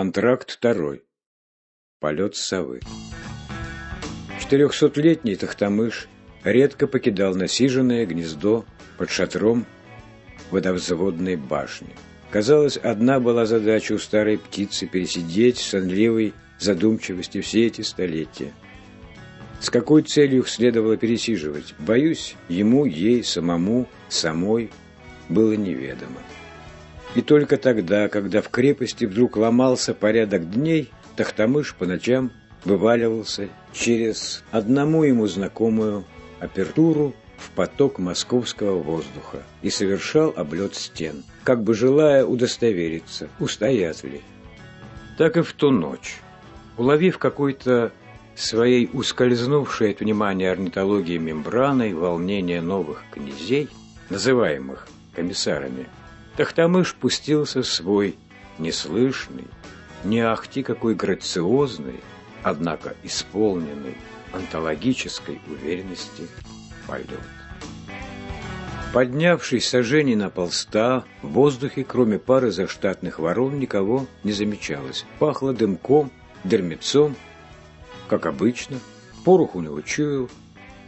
Антракт второй. Полет совы. Четырехсотлетний Тахтамыш редко покидал насиженное гнездо под шатром водовзводной башни. Казалось, одна была задача у старой птицы пересидеть в сонливой задумчивости все эти столетия. С какой целью их следовало пересиживать, боюсь, ему, ей, самому, самой было неведомо. И только тогда, когда в крепости вдруг ломался порядок дней, Тахтамыш по ночам вываливался через одному ему знакомую апертуру в поток московского воздуха и совершал облет стен, как бы желая удостовериться, устоят ли. Так и в ту ночь, уловив какой-то своей ускользнувшей от внимания орнитологии мембраной волнение новых князей, называемых комиссарами, Тахтамыш пустился свой неслышный, не ахти какой грациозный, однако исполненный онтологической уверенности полет. Поднявшись сожжений на полста, в воздухе, кроме пары заштатных ворон, никого не замечалось. Пахло дымком, дермецом, как обычно. Порох у него чуял,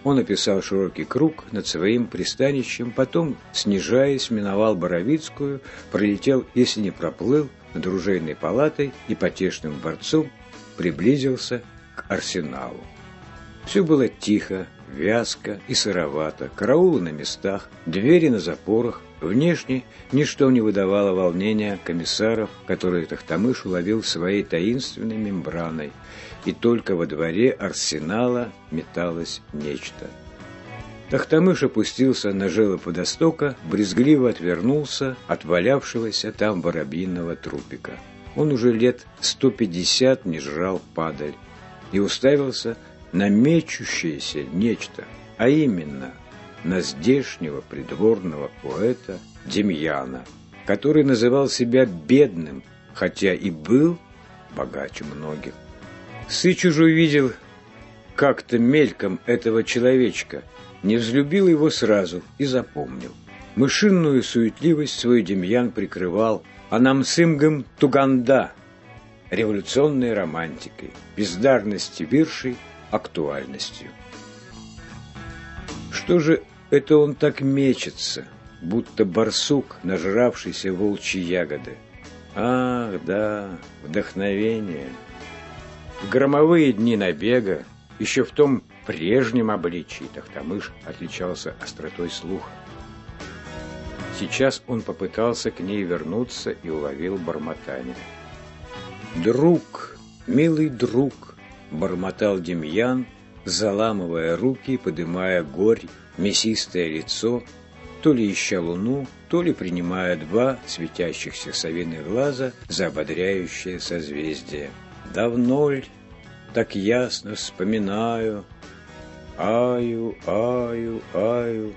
он описал широкий круг над своим пристанищем, потом, снижаясь, миновал Боровицкую, пролетел, если не проплыл, над оружейной палатой и потешным дворцом приблизился к арсеналу. Все было тихо, вязко и сыровато, караулы на местах, двери на запорах. Внешне ничто не выдавало волнения комиссаров, которые Тахтамыш уловил своей таинственной мембраной – и только во дворе арсенала металось нечто. Тахтамыш опустился на желоб водостока, брезгливо отвернулся от валявшегося там воробьиного трупика. Он уже лет 150 не жрал падаль и уставился на мечущееся нечто, а именно на здешнего придворного поэта Демьяна, который называл себя бедным, хотя и был богаче многих. Сыч уже увидел как-то мельком этого человечка, не взлюбил его сразу и запомнил. Мышинную суетливость свой Демьян прикрывал Анамсымгом Туганда, революционной романтикой, бездарности виршей, актуальностью. Что же это он так мечется, будто барсук, нажравшийся волчьи ягоды? Ах, да, вдохновение — громовые дни набега, еще в том прежнем обличии Тахтамыш отличался остротой слуха. Сейчас он попытался к ней вернуться и уловил бормотание. «Друг, милый друг!» — бормотал Демьян, заламывая руки, подымая горь, мясистое лицо, то ли ища луну, то ли принимая два светящихся совиных глаза за ободряющее созвездие. Давно ль, так ясно вспоминаю, Аю, аю, аю,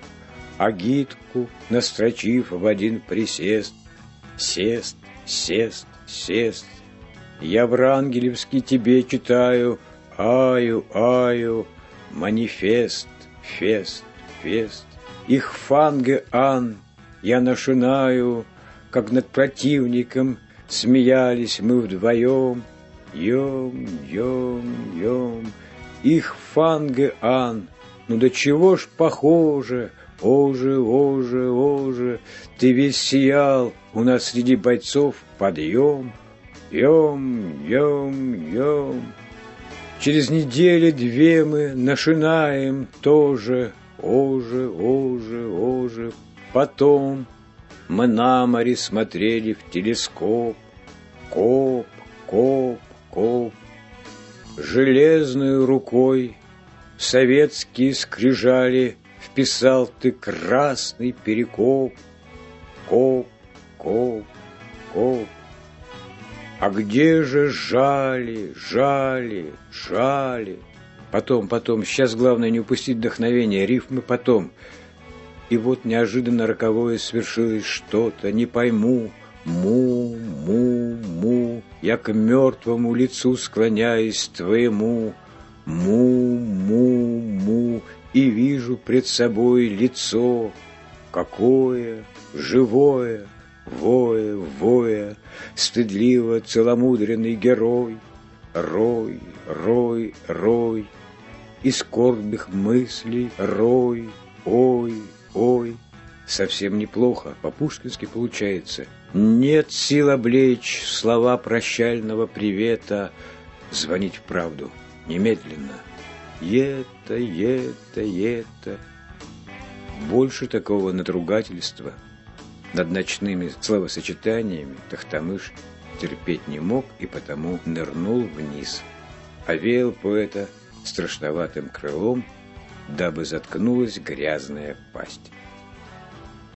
Агитку, настрочив в один присест, Сест, сест, сест, Я врангелевский тебе читаю, Аю, аю, манифест, фест, фест, Их фанге ан я нашинаю, Как над противником смеялись мы вдвоем, Йом, йом, йом, их фанге ан, ну до чего ж похоже, оже, оже, оже, ты весь сиял, у нас среди бойцов подъем, йом, йом, йом. Через недели две мы нашинаем тоже, оже, оже, оже, потом мы на море смотрели в телескоп, коп, коп, окоп, Железной рукой советские скрижали Вписал ты красный перекоп, Коп, коп, коп. А где же жали, жали, жали? Потом, потом, сейчас главное не упустить вдохновение, рифмы потом. И вот неожиданно роковое свершилось что-то, не пойму, му, му, му, я к мертвому лицу склоняюсь твоему, му, му, му, и вижу пред собой лицо, какое? Живое, Воя, воя, стыдливо целомудренный герой, Рой, рой, рой, и скорбных мыслей рой, ой, ой. Совсем неплохо, по-пушкински получается. Нет сил облечь слова прощального привета, Звонить в правду немедленно. Это, это, это. Больше такого надругательства над ночными словосочетаниями Тахтамыш терпеть не мог и потому нырнул вниз. Овеял поэта страшноватым крылом, дабы заткнулась грязная пасть.